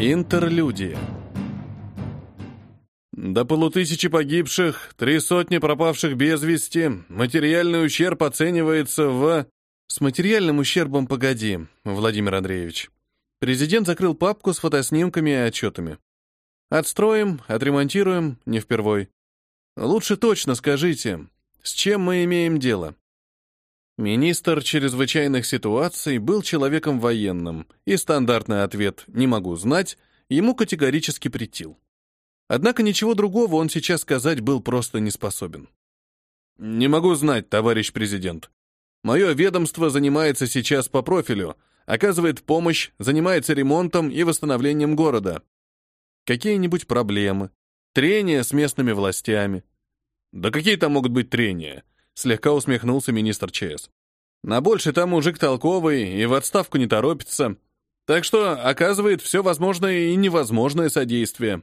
Интерлюдия. До полутысячи погибших, три сотни пропавших без вести, материальный ущерб оценивается в... С материальным ущербом погоди, Владимир Андреевич. Президент закрыл папку с фотоснимками и отчетами. Отстроим, отремонтируем, не впервой. Лучше точно скажите, с чем мы имеем дело? Министр чрезвычайных ситуаций был человеком военным, и стандартный ответ «не могу знать» ему категорически претил. Однако ничего другого он сейчас сказать был просто не способен. «Не могу знать, товарищ президент. Мое ведомство занимается сейчас по профилю, оказывает помощь, занимается ремонтом и восстановлением города. Какие-нибудь проблемы, трения с местными властями. Да какие там могут быть трения? Слегка усмехнулся министр ЧС. На больше там мужик толковый и в отставку не торопится. Так что оказывает все возможное и невозможное содействие.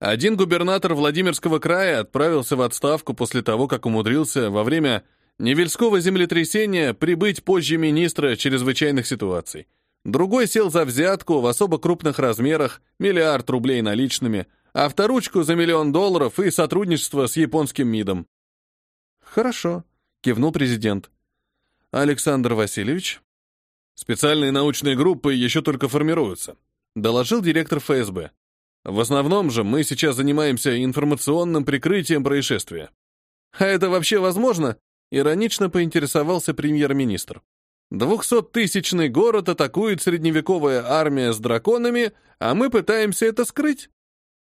Один губернатор Владимирского края отправился в отставку после того, как умудрился во время Невельского землетрясения прибыть позже министра чрезвычайных ситуаций. Другой сел за взятку в особо крупных размерах, миллиард рублей наличными, а вторучку за миллион долларов и сотрудничество с японским МИДом. «Хорошо», — кивнул президент. «Александр Васильевич?» «Специальные научные группы еще только формируются», — доложил директор ФСБ. «В основном же мы сейчас занимаемся информационным прикрытием происшествия». «А это вообще возможно?» — иронично поинтересовался премьер-министр. «Двухсоттысячный город атакует средневековая армия с драконами, а мы пытаемся это скрыть?»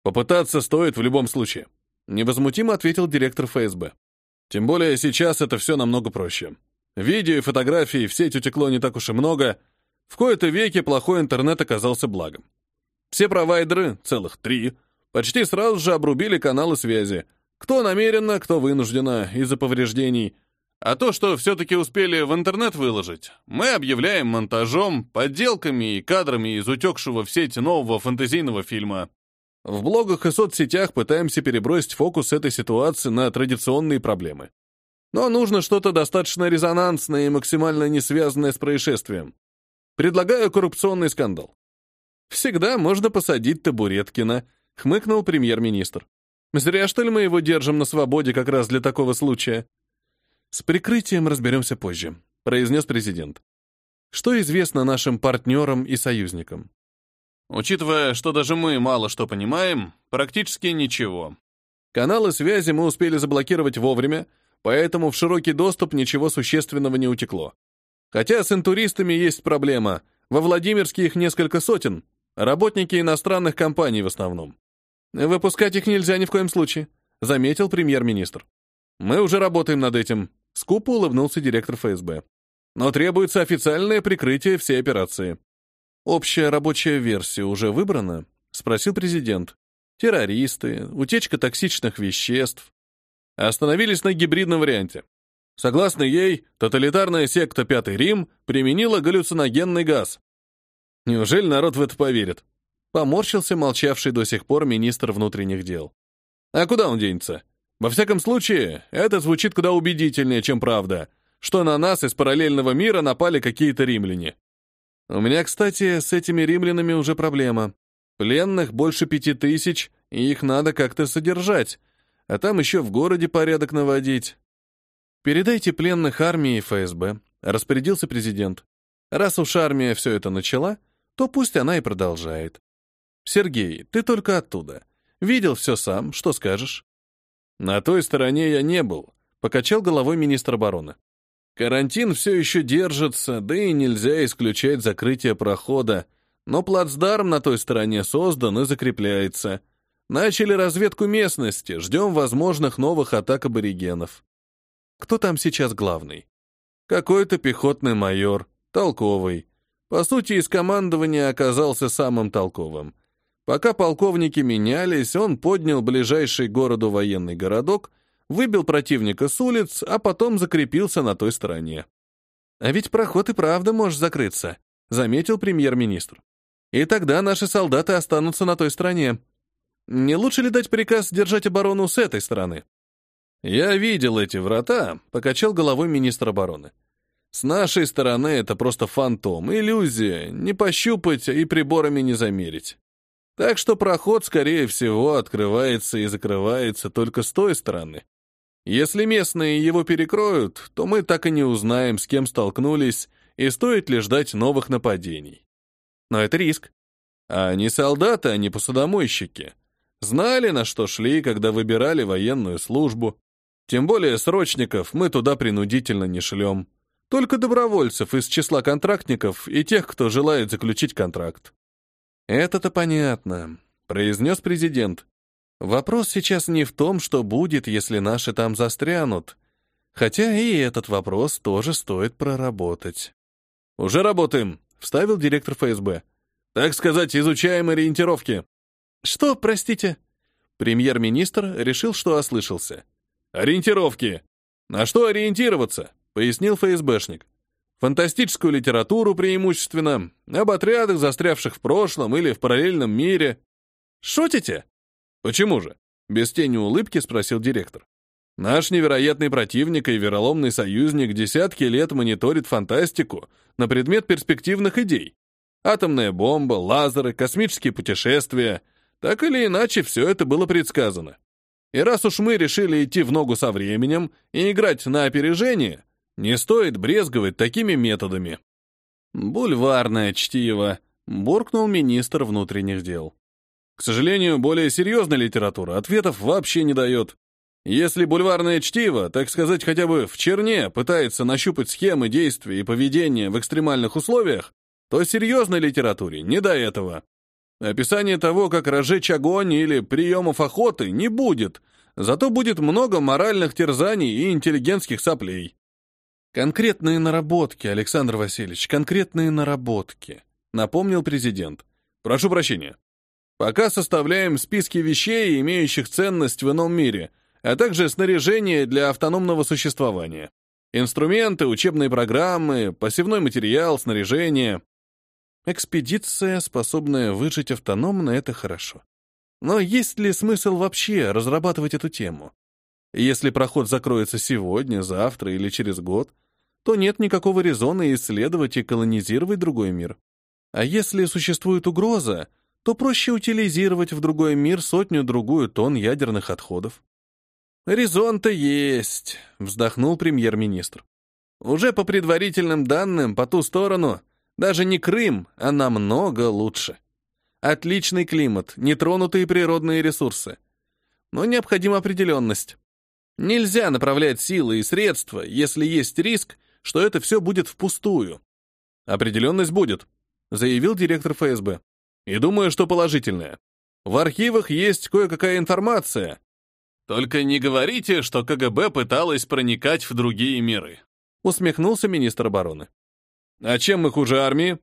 «Попытаться стоит в любом случае», — невозмутимо ответил директор ФСБ. Тем более сейчас это все намного проще. Видео и фотографий в сеть утекло не так уж и много. В кои-то веке плохой интернет оказался благом. Все провайдеры, целых три, почти сразу же обрубили каналы связи. Кто намеренно, кто вынужденно, из-за повреждений. А то, что все-таки успели в интернет выложить, мы объявляем монтажом, подделками и кадрами из утекшего в сеть нового фэнтезийного фильма. В блогах и соцсетях пытаемся перебросить фокус этой ситуации на традиционные проблемы. Но нужно что-то достаточно резонансное и максимально не связанное с происшествием. Предлагаю коррупционный скандал. Всегда можно посадить Табуреткина, хмыкнул премьер-министр. Зря, что ли, мы его держим на свободе как раз для такого случая. С прикрытием разберемся позже, произнес президент. Что известно нашим партнерам и союзникам? Учитывая, что даже мы мало что понимаем, практически ничего. Каналы связи мы успели заблокировать вовремя, поэтому в широкий доступ ничего существенного не утекло. Хотя с интуристами есть проблема. Во Владимирске их несколько сотен, работники иностранных компаний в основном. Выпускать их нельзя ни в коем случае, заметил премьер-министр. Мы уже работаем над этим, скупо улыбнулся директор ФСБ. Но требуется официальное прикрытие всей операции. «Общая рабочая версия уже выбрана?» — спросил президент. «Террористы, утечка токсичных веществ». Остановились на гибридном варианте. Согласно ей, тоталитарная секта «Пятый Рим» применила галлюциногенный газ. Неужели народ в это поверит? Поморщился молчавший до сих пор министр внутренних дел. А куда он денется? Во всяком случае, это звучит куда убедительнее, чем правда, что на нас из параллельного мира напали какие-то римляне. У меня, кстати, с этими римлянами уже проблема. Пленных больше пяти тысяч, и их надо как-то содержать, а там еще в городе порядок наводить. Передайте пленных армии и ФСБ, распорядился президент. Раз уж армия все это начала, то пусть она и продолжает. Сергей, ты только оттуда. Видел все сам, что скажешь? На той стороне я не был, покачал головой министр обороны. Карантин все еще держится, да и нельзя исключать закрытие прохода, но плацдарм на той стороне создан и закрепляется. Начали разведку местности, ждем возможных новых атак аборигенов. Кто там сейчас главный? Какой-то пехотный майор, толковый. По сути, из командования оказался самым толковым. Пока полковники менялись, он поднял ближайший городу военный городок выбил противника с улиц, а потом закрепился на той стороне. «А ведь проход и правда может закрыться», — заметил премьер-министр. «И тогда наши солдаты останутся на той стороне. Не лучше ли дать приказ держать оборону с этой стороны?» «Я видел эти врата», — покачал головой министр обороны. «С нашей стороны это просто фантом, иллюзия, не пощупать и приборами не замерить. Так что проход, скорее всего, открывается и закрывается только с той стороны. Если местные его перекроют, то мы так и не узнаем, с кем столкнулись, и стоит ли ждать новых нападений. Но это риск. А они солдаты, а не посудомойщики. Знали, на что шли, когда выбирали военную службу. Тем более срочников мы туда принудительно не шлем. Только добровольцев из числа контрактников и тех, кто желает заключить контракт. «Это-то понятно», — произнес президент. «Вопрос сейчас не в том, что будет, если наши там застрянут. Хотя и этот вопрос тоже стоит проработать». «Уже работаем», — вставил директор ФСБ. «Так сказать, изучаем ориентировки». «Что, простите?» Премьер-министр решил, что ослышался. «Ориентировки. На что ориентироваться?» — пояснил ФСБшник. «Фантастическую литературу преимущественно, об отрядах, застрявших в прошлом или в параллельном мире». «Шутите?» «Почему же?» — без тени улыбки спросил директор. «Наш невероятный противник и вероломный союзник десятки лет мониторит фантастику на предмет перспективных идей. Атомная бомба, лазеры, космические путешествия. Так или иначе, все это было предсказано. И раз уж мы решили идти в ногу со временем и играть на опережение, не стоит брезговать такими методами. Бульварное чтиво, буркнул министр внутренних дел. К сожалению, более серьезная литература ответов вообще не дает. Если бульварное чтиво, так сказать, хотя бы в черне пытается нащупать схемы действий и поведения в экстремальных условиях, то серьезной литературе не до этого. Описание того, как разжечь огонь или приемов охоты, не будет, зато будет много моральных терзаний и интеллигентских соплей. Конкретные наработки, Александр Васильевич, конкретные наработки, напомнил президент. Прошу прощения. Пока составляем списки вещей, имеющих ценность в ином мире, а также снаряжение для автономного существования. Инструменты, учебные программы, посевной материал, снаряжение. Экспедиция, способная выжить автономно, это хорошо. Но есть ли смысл вообще разрабатывать эту тему? Если проход закроется сегодня, завтра или через год, то нет никакого резона исследовать и колонизировать другой мир. А если существует угроза, то проще утилизировать в другой мир сотню-другую тонн ядерных отходов. «Резон-то есть», — вздохнул премьер-министр. «Уже по предварительным данным, по ту сторону даже не Крым, а намного лучше. Отличный климат, нетронутые природные ресурсы. Но необходима определенность. Нельзя направлять силы и средства, если есть риск, что это все будет впустую. Определенность будет, заявил директор ФСБ. И думаю, что положительная. В архивах есть кое-какая информация. Только не говорите, что КГБ пыталась проникать в другие миры, усмехнулся министр обороны. А чем мы хуже армии?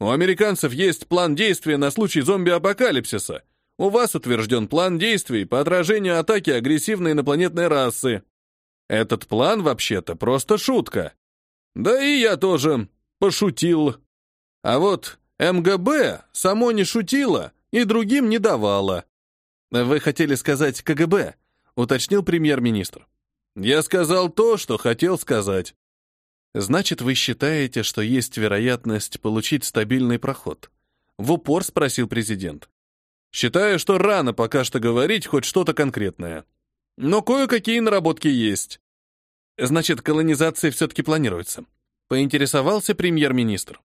У американцев есть план действия на случай зомби-апокалипсиса. У вас утвержден план действий по отражению атаки агрессивной инопланетной расы. Этот план, вообще-то, просто шутка. Да и я тоже пошутил. А вот МГБ само не шутило и другим не давало. Вы хотели сказать КГБ, уточнил премьер-министр. Я сказал то, что хотел сказать. Значит, вы считаете, что есть вероятность получить стабильный проход? В упор спросил президент. Считаю, что рано пока что говорить хоть что-то конкретное. Но кое-какие наработки есть. Значит, колонизация все-таки планируется. Поинтересовался премьер-министр.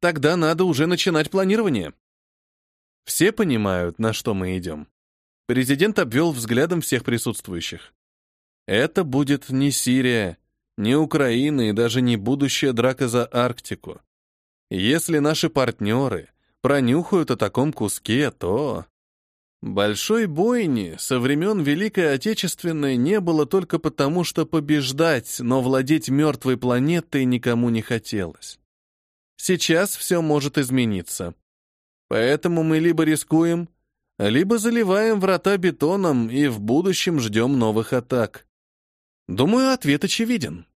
Тогда надо уже начинать планирование. Все понимают, на что мы идем. Президент обвел взглядом всех присутствующих. Это будет не Сирия, ни Украина и даже не будущая драка за Арктику. Если наши партнеры пронюхают о таком куске, то... Большой бойни со времен Великой Отечественной не было только потому, что побеждать, но владеть мертвой планетой никому не хотелось. Сейчас все может измениться. Поэтому мы либо рискуем, либо заливаем врата бетоном и в будущем ждем новых атак. Думаю, ответ очевиден.